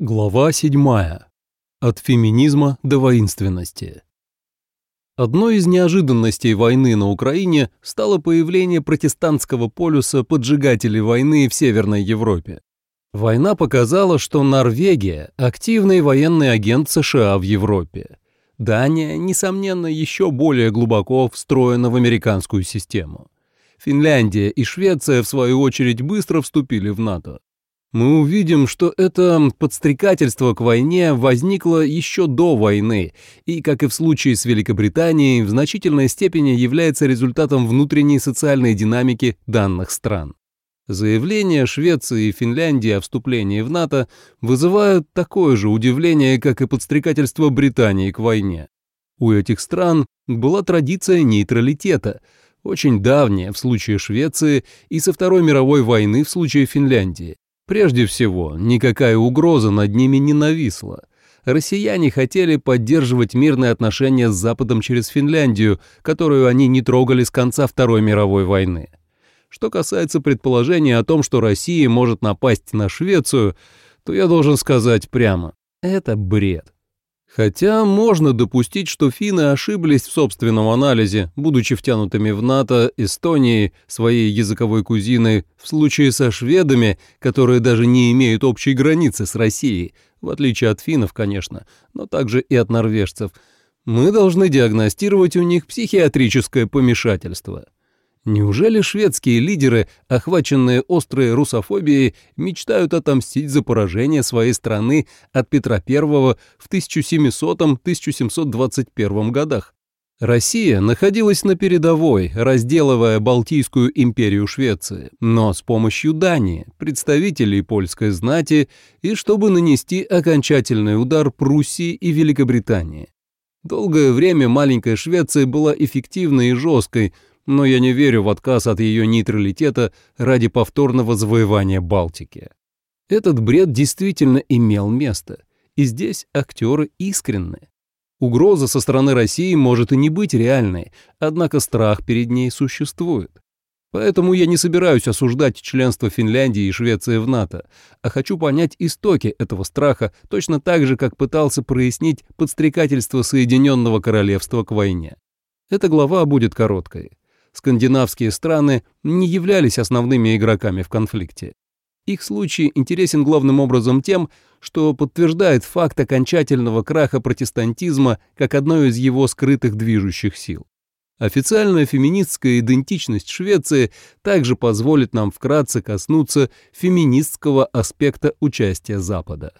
Глава 7. От феминизма до воинственности. Одной из неожиданностей войны на Украине стало появление протестантского полюса поджигателей войны в Северной Европе. Война показала, что Норвегия – активный военный агент США в Европе. Дания, несомненно, еще более глубоко встроена в американскую систему. Финляндия и Швеция, в свою очередь, быстро вступили в НАТО мы увидим, что это подстрекательство к войне возникло еще до войны и, как и в случае с Великобританией, в значительной степени является результатом внутренней социальной динамики данных стран. Заявления Швеции и Финляндии о вступлении в НАТО вызывают такое же удивление, как и подстрекательство Британии к войне. У этих стран была традиция нейтралитета, очень давняя в случае Швеции и со Второй мировой войны в случае Финляндии. Прежде всего, никакая угроза над ними не нависла. Россияне хотели поддерживать мирные отношения с Западом через Финляндию, которую они не трогали с конца Второй мировой войны. Что касается предположения о том, что Россия может напасть на Швецию, то я должен сказать прямо – это бред. Хотя можно допустить, что финны ошиблись в собственном анализе, будучи втянутыми в НАТО Эстонией, своей языковой кузиной, в случае со шведами, которые даже не имеют общей границы с Россией, в отличие от финнов, конечно, но также и от норвежцев, мы должны диагностировать у них психиатрическое помешательство. Неужели шведские лидеры, охваченные острой русофобией, мечтают отомстить за поражение своей страны от Петра I в 1700-1721 годах? Россия находилась на передовой, разделывая Балтийскую империю Швеции, но с помощью Дании, представителей польской знати и чтобы нанести окончательный удар Пруссии и Великобритании. Долгое время маленькая Швеция была эффективной и жесткой, но я не верю в отказ от ее нейтралитета ради повторного завоевания Балтики. Этот бред действительно имел место, и здесь актеры искренны. Угроза со стороны России может и не быть реальной, однако страх перед ней существует. Поэтому я не собираюсь осуждать членство Финляндии и Швеции в НАТО, а хочу понять истоки этого страха точно так же, как пытался прояснить подстрекательство Соединенного Королевства к войне. Эта глава будет короткой скандинавские страны не являлись основными игроками в конфликте. Их случай интересен главным образом тем, что подтверждает факт окончательного краха протестантизма как одной из его скрытых движущих сил. Официальная феминистская идентичность Швеции также позволит нам вкратце коснуться феминистского аспекта участия Запада.